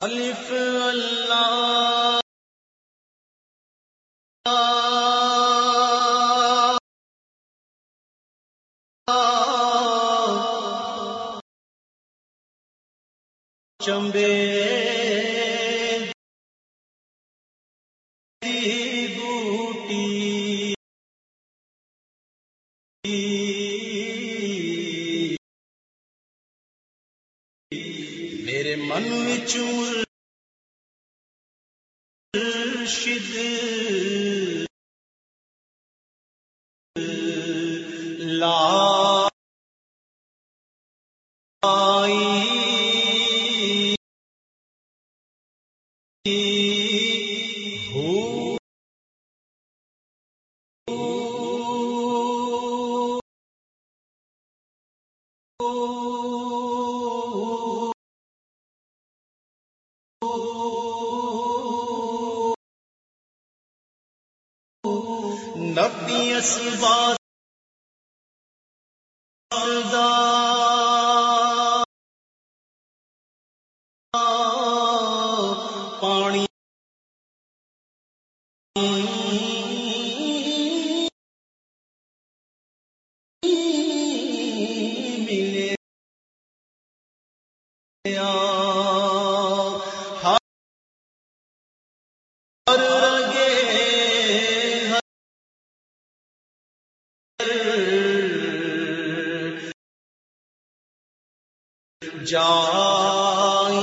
الف اللہ چمبے مرشد لا آئی لا نبی اسباد پانی ملے۔ جائی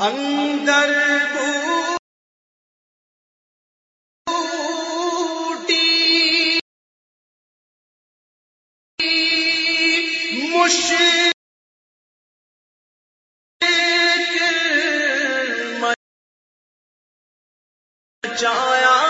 ہو۔ مچایا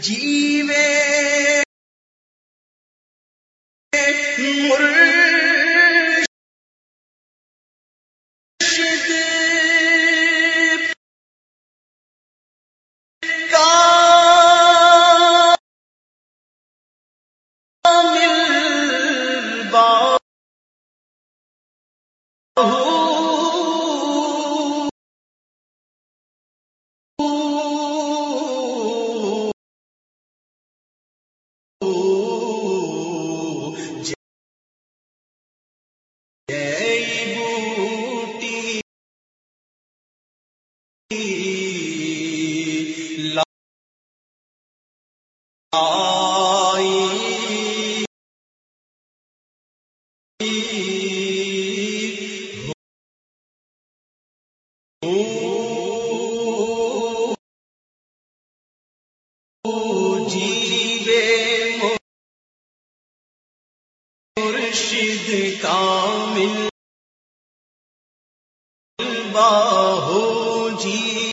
جی مرشد کامل باہو جی-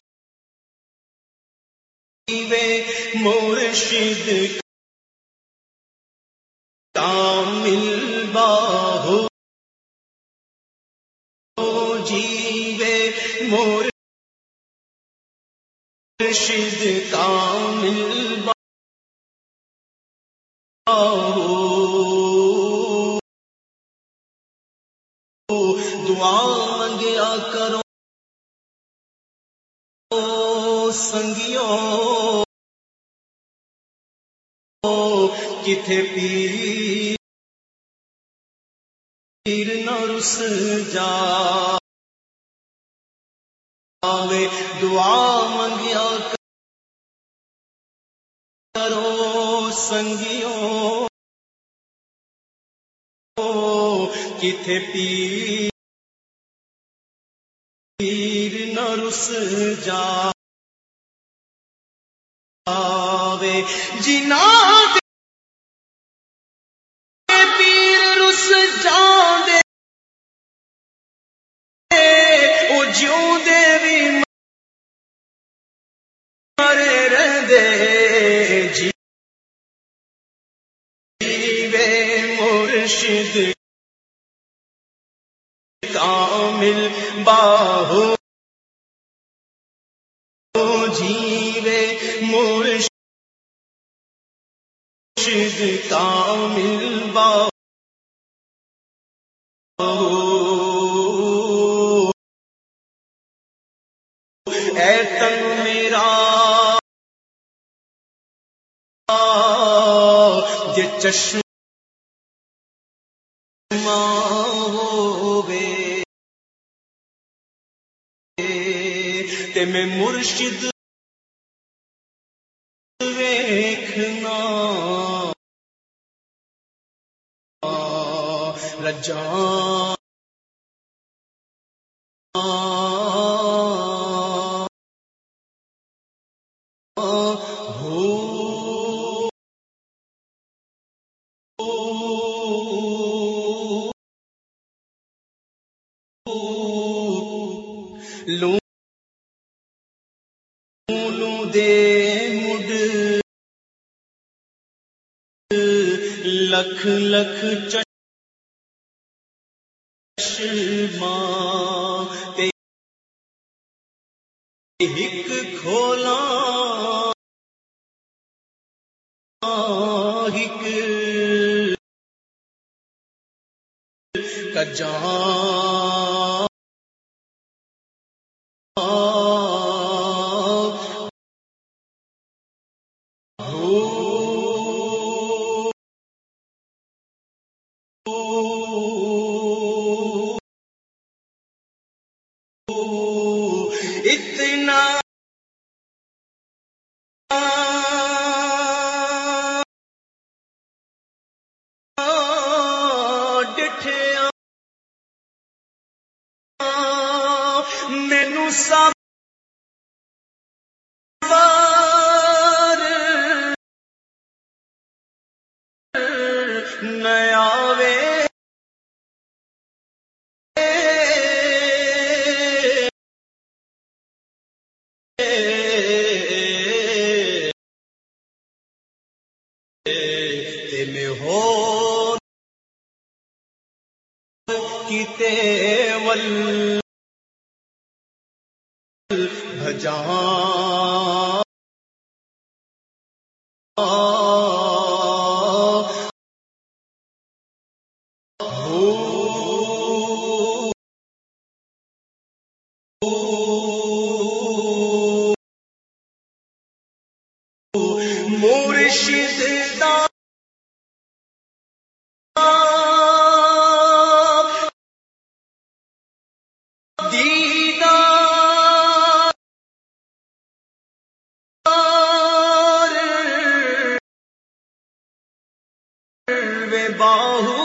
جیوے مرشد کامل باہو جیوے مرشد کامل باہو دعا منگیا کرو سنگیو کتھے پیر نہ رس جا دعا منگیا کرو سنگیو کتھے پیر نہ رس جا جنا مرشد کامل باہو جیوے مرشد کامل باہو اے تن میرا جے چشم ہووے تے میں مرشد ویکھنا۔ رجا لوں لوں دے مڈ لکھ لکھ چشمہ تے ہک کھولا ہک کجاں مینو سب نیا وے۔ میں ہو کیتے ول۔ مرشد دا باہو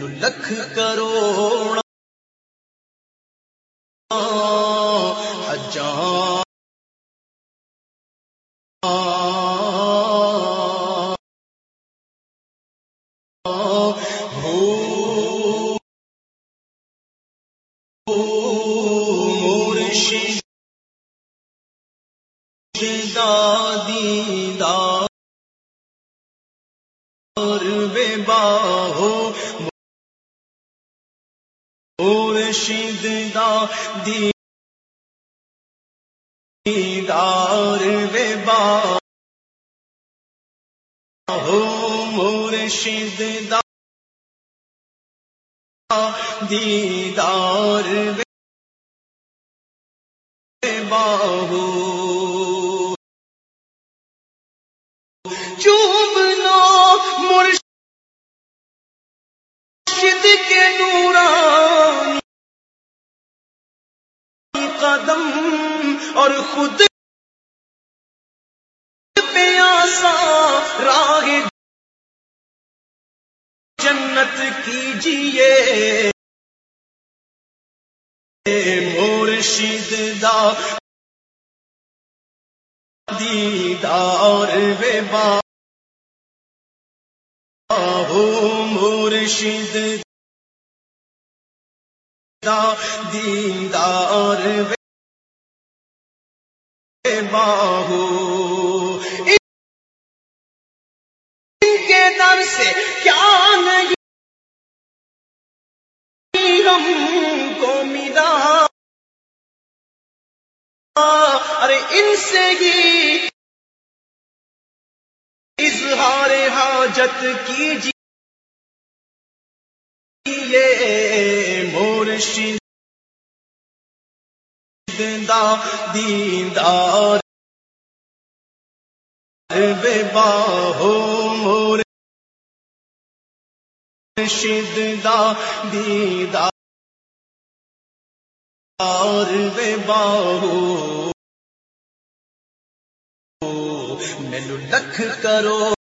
لکھ کروڑ ہجاں مرشد دادی دار شدہ دیدار با ہو مور دا دیدار باہو خود پیاسا راہ جنت کیجیے۔ مرشد دا، دیدار وے با۔ ہو مرشد دا، دیدار وے باہو۔ ان کے در سے کیا نہیں ہم کو ملا۔ ارے ان سے ہی اظہار حاجت کیجیے۔ مورشی دا دیندار۔ بے باہو مور شد دا دیدار بے باہو مینو لکھ کرو۔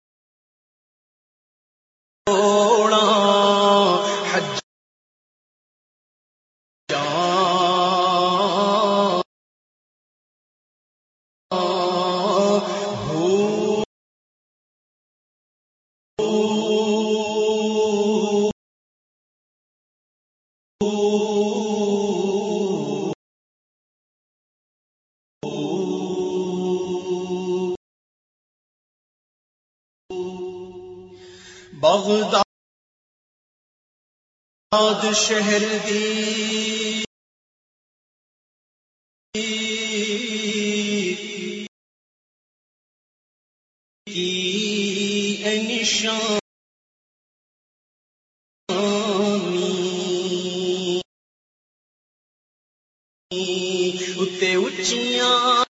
بغداد شہر دی نشان اتے اچیاں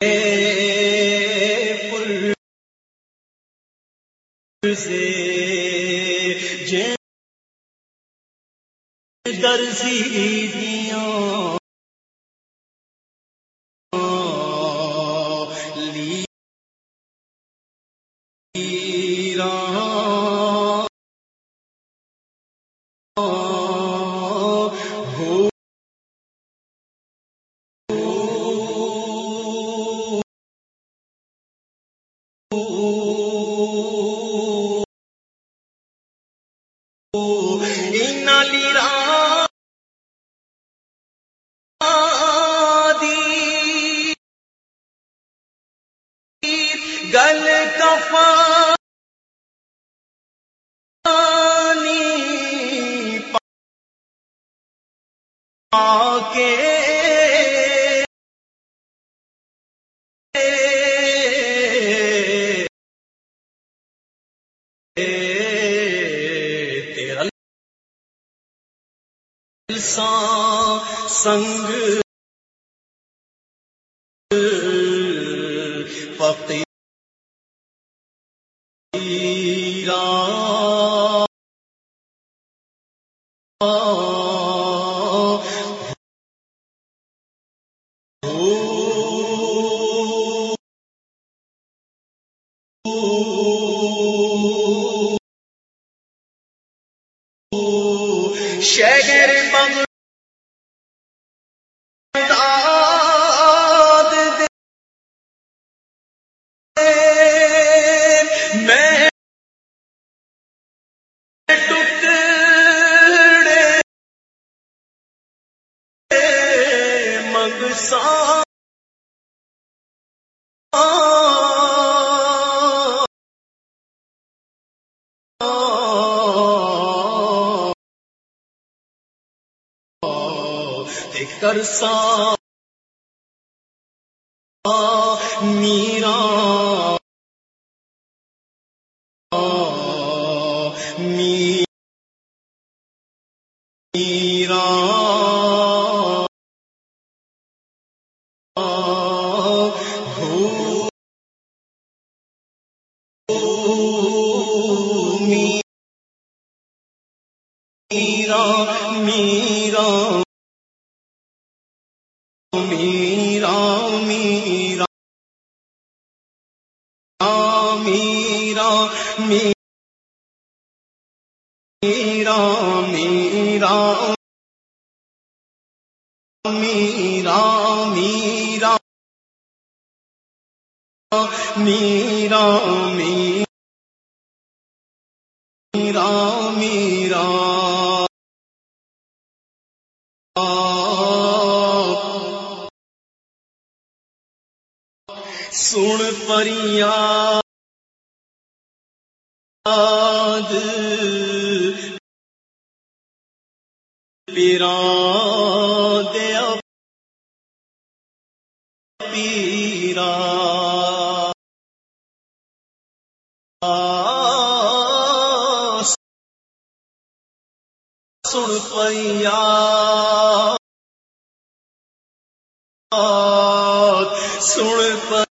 اے سے درسی دیا گل کفانی پا کے ساں سنگ پتی شہر بم کر سا میرا میرا میرا میرا میرا میرا میرا میرا میرا میرا میرا سن پریا پیرا دیا پیرا سن پیا سن پر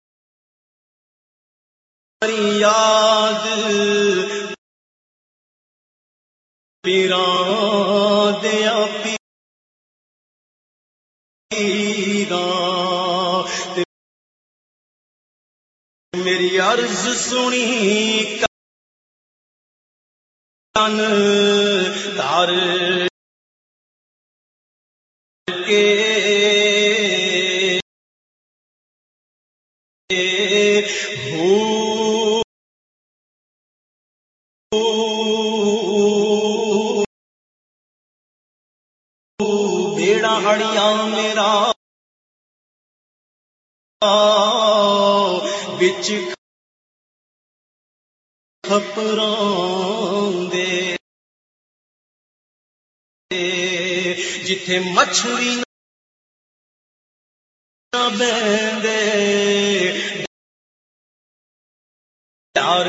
یاد پیرا دیا پیرا میری عرض سنی کن تار کے خپر خپراں دے جتھے مچھلی بیندے یار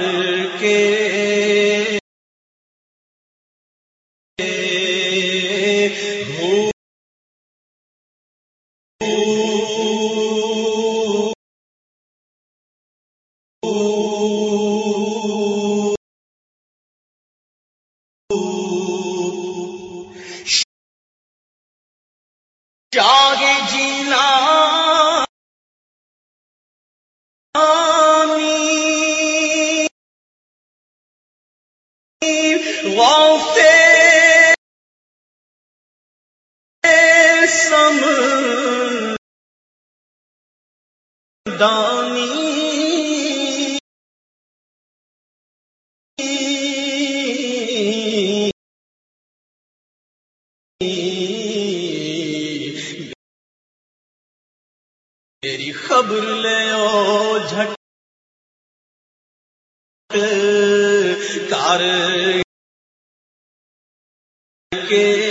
دانی میری خبر لے او جھٹ کار کے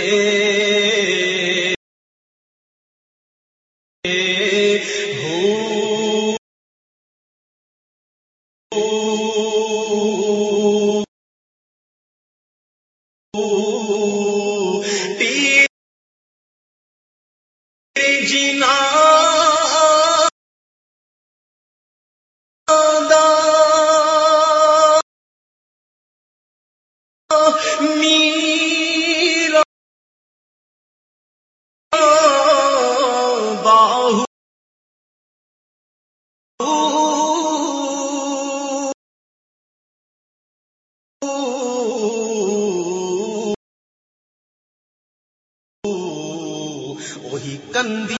کندی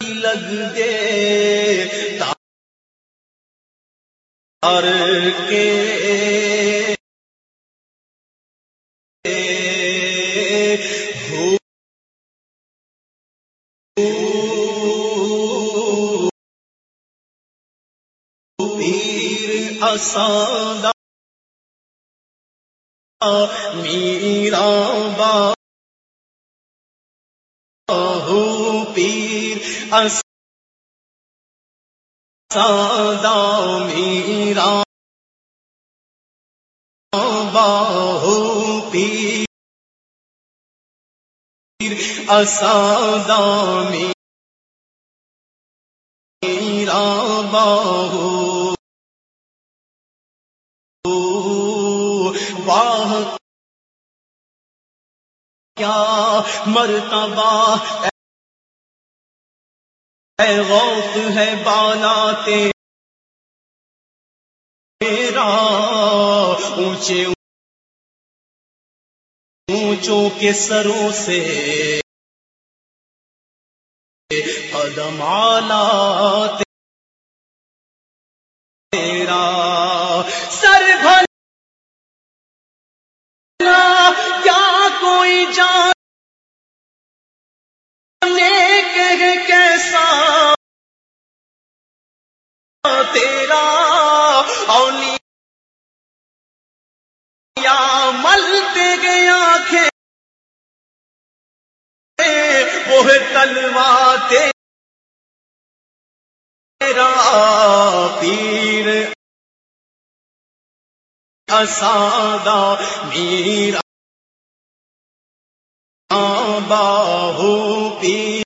لگ گے تار کے پیر اساندہ میرا با پیر میرا باہو پیر اساندہ میرا باہو واہ کیا مرتبہ ہے غوث ہے بالا تیرا۔ اونچے اونچوں کے سروں سے قدم آلات اسادہ میرا باہو پیر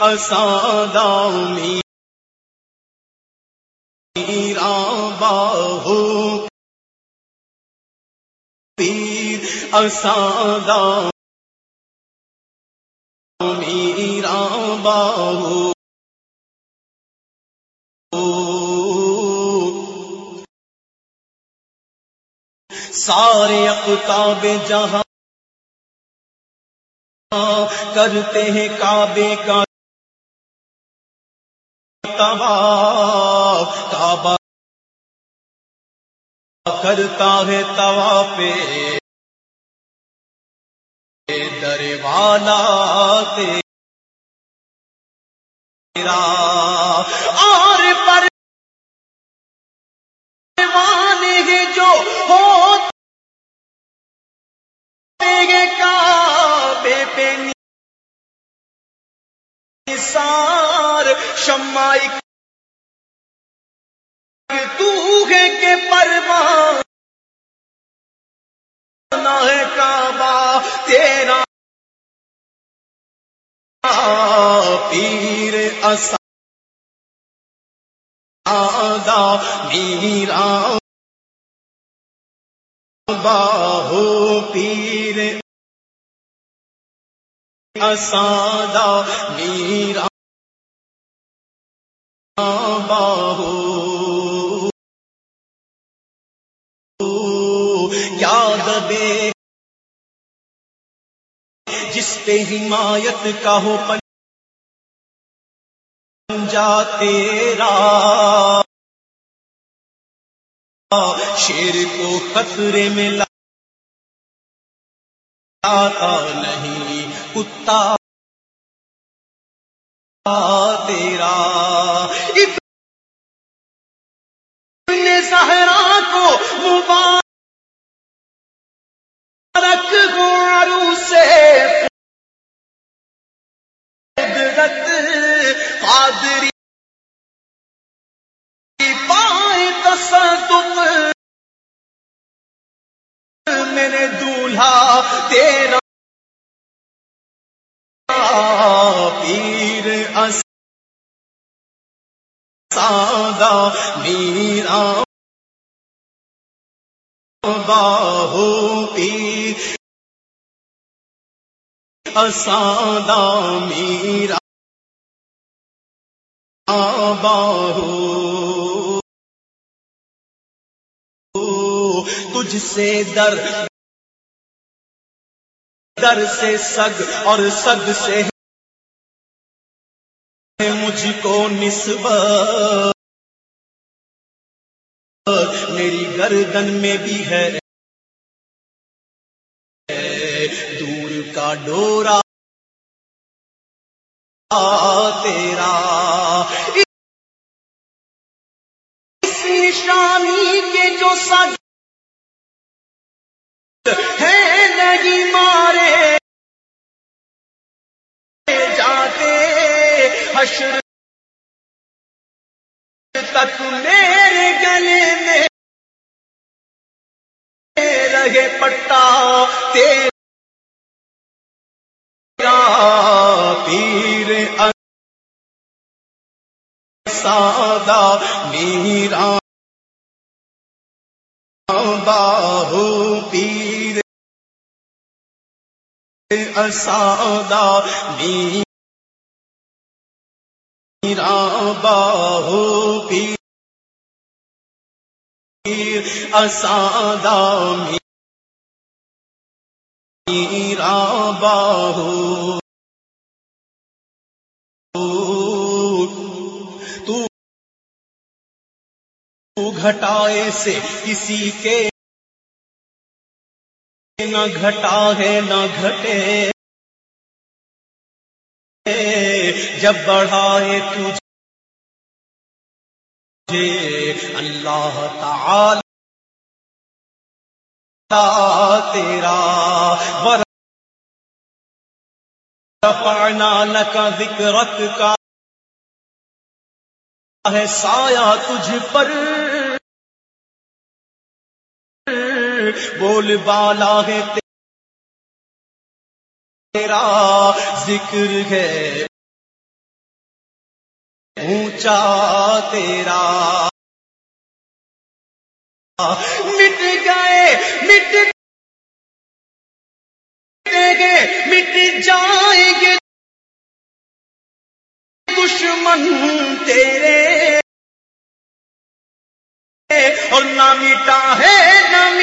اسادہ میرا باہو پیر اسادہ میرا باہو سارے اقتاب جہاں کرتے ہیں کعبے کا تبا کعبہ کرتا ہے توا پہ در والا تیرا۔ کعبے نثار، شمائی تو ہے کہ پروان ہے کعبہ تیرا۔ پیر اسادہ میرا باہو پیر اسادہ میرا باہو۔ یاد بے جس پہ حمایت کا ہو پنجا تیرا۔ شیر کو خطرے میں لاتا نہیں کتا تیرا اسادہ میرا باہو پیر اسادہ میرا باہو تجھ سے در در سے سگ اور سگ سے مجھ کو نسب میری گردن میں بھی ہے۔ دور کا ڈورا تیرا۔ اس نشانی کے جو سگ تک میرے گلے میں رہے پٹا تیرا پیر سادہ میرا باہو پیر اسادہ میرا باہو پیر اسادہ میرا باہو گھٹائے سے کسی کے نہ گھٹا ہے نہ گھٹے۔ جب بڑھائے تجھے، اللہ تعالی تیرا ورفعنا لك ذکرک کا ہے سایہ تجھ پر۔ بول بالا ہے تیرا، ذکر ہے اونچا تیرا۔ مٹ گئے، مٹ گے مٹ جائیں گے۔ دشمن تیرے۔ اور نہ مٹا ہے، نہ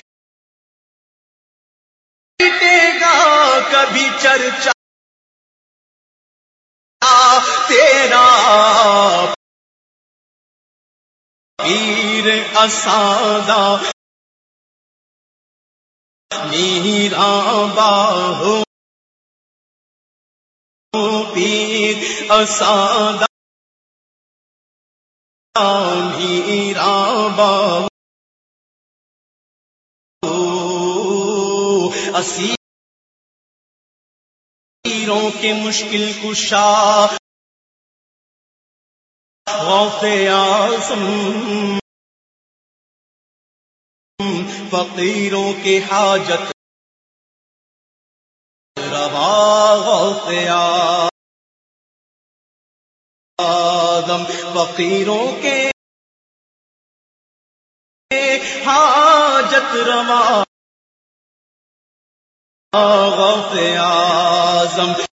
مٹے گا کبھی چرچا۔ پیر اسادہ۔ میرا باہو پیر اسادہ۔ میرا باہو اسیروں کے مشکل کشا۔ غوث اعظم فقیروں کے حاجت روا غوث آدم فقیروں کے حاجت روا غوث آزم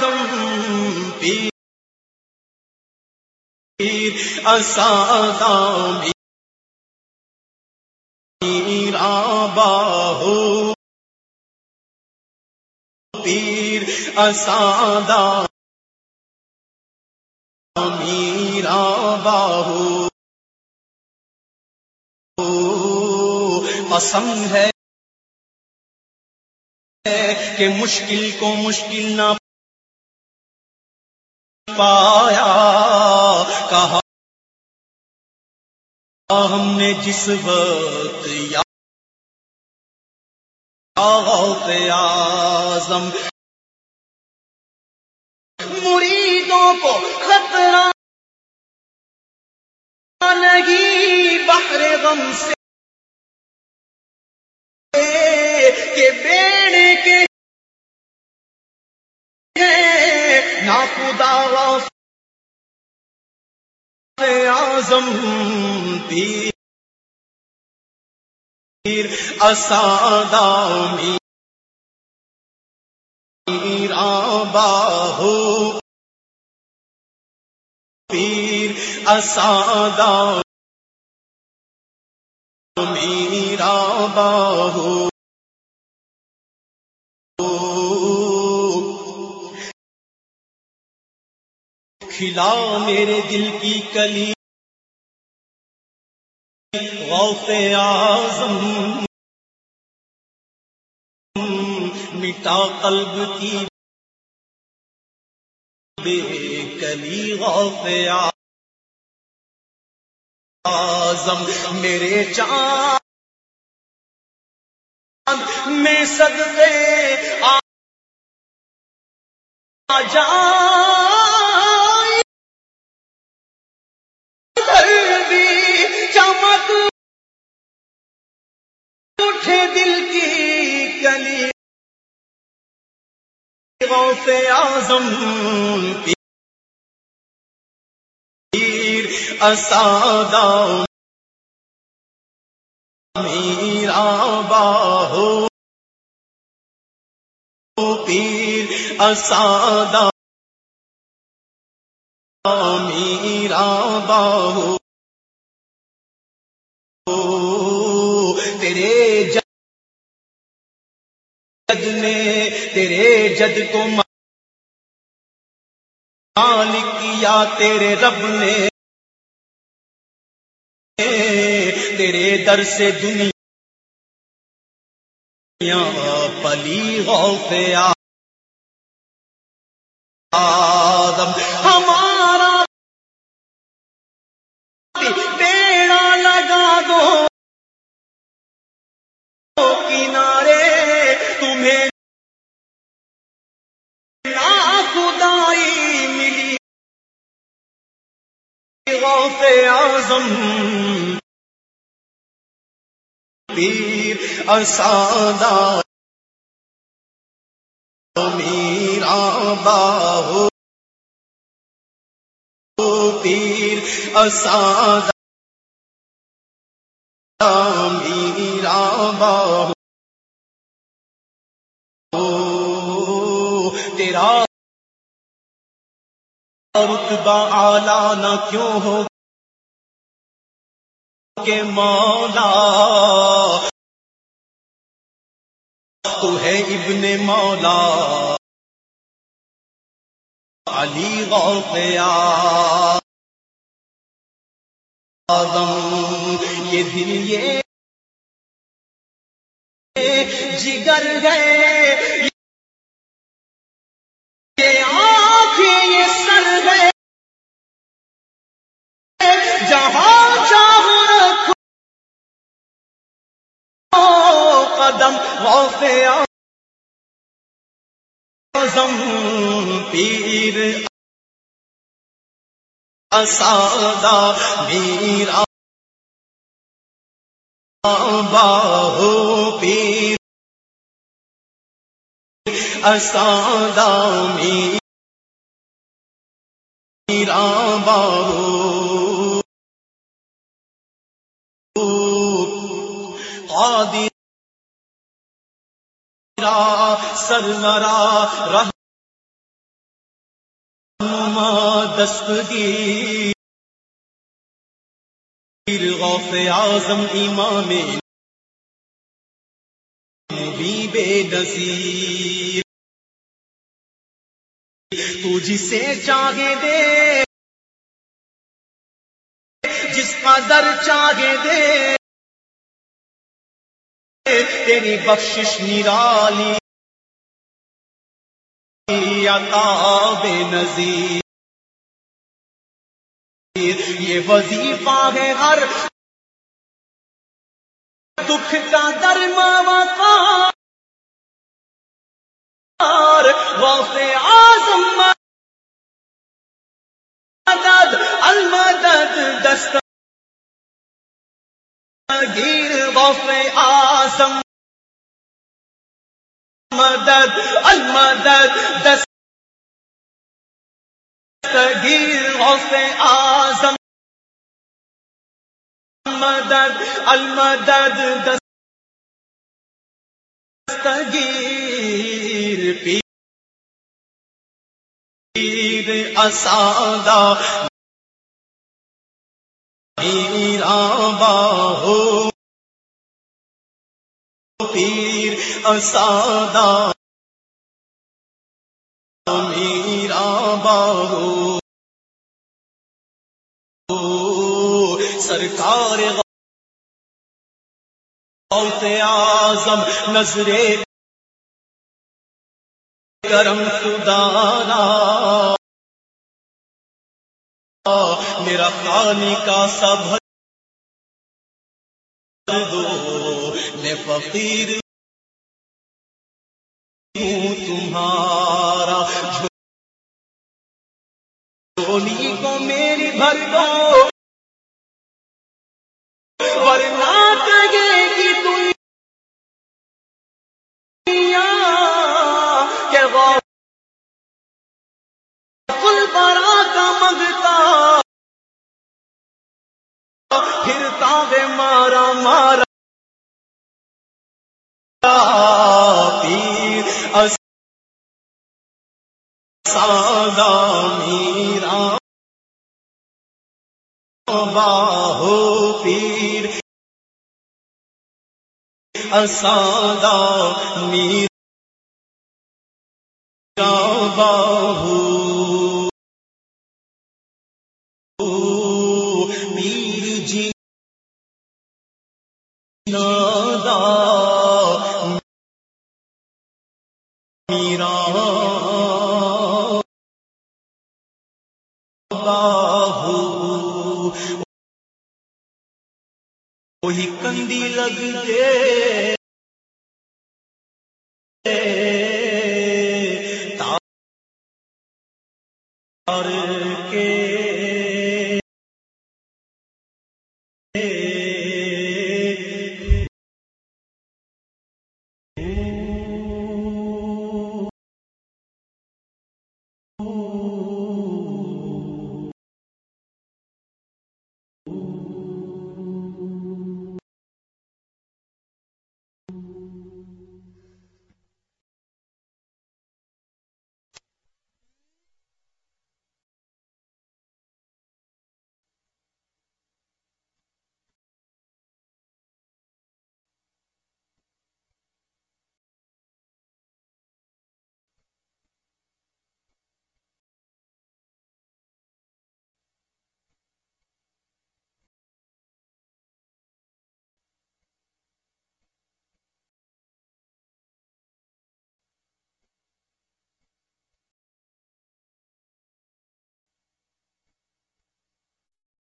آزم پیر اسادہ میرا باہو پیر اسادہ میرا باہو پسند ہے کہ مشکل کو مشکل نہ پایا، کہا، ہم نے جس وقت یا آزم مریدوں کو خطرہ نہیں بحر غم سے ناخدا اعظم پیر اسادہ میرا باہو پیر اسادہ میرا باہو کھلا میرے دل کی کلی۔ غوث آزم مٹا قلب کی بے کلی۔ غوث آزم میرے چاند میں صدقے آ جان سے آزم پیر اسادہ میرا باہو پیر اسادہ میرا باہو نے تیرے جد کو مالک کیا، تیرے رب نے تیرے در سے دنیا پلی غوف غوث اعظم۔ پیر اسادہ میرا باہو پیر اسادہ میرا باہو تیرا رتبہ آلہ نہ کیوں ہو؟ کہ مولا تو ہے ابن مولا علی غوث یہ دل یہ جگر گئے جہاں قدم غوث اعظم پیر اسادہ میرا باہو پیر اسادہ میرا باہو سرمرا رہنما دستگیر، غوث اعظم، امام بھی بے نصیر تو جسے چاہے دے، جس کا در چاہے دے۔ تیری بخشش نرالی بے نظیر یہ وظیفہ ہے ہر دکھ کا در ماما غوث آزم مدد، المدد دست گیر غوث آزم مدد، المدد دست گیر غوث آزم مدد، المدد دست دستگیر، پیر، اسادہ میرا باہو پیر اسادہ میرا باہو سرکار آزم نظرے کرم خدانا میرا خانی کا سب دو۔ فقیر ہوں تمہارا۔ جھولی کو میری بھر دو ورنہ کہے کہ دنیا برا کا مگتا۔ پھرتا ہے مارا مارا۔ سادہ میرا باہو پیر۔ اسادہ میرا اللہ. وہی کندی لگتے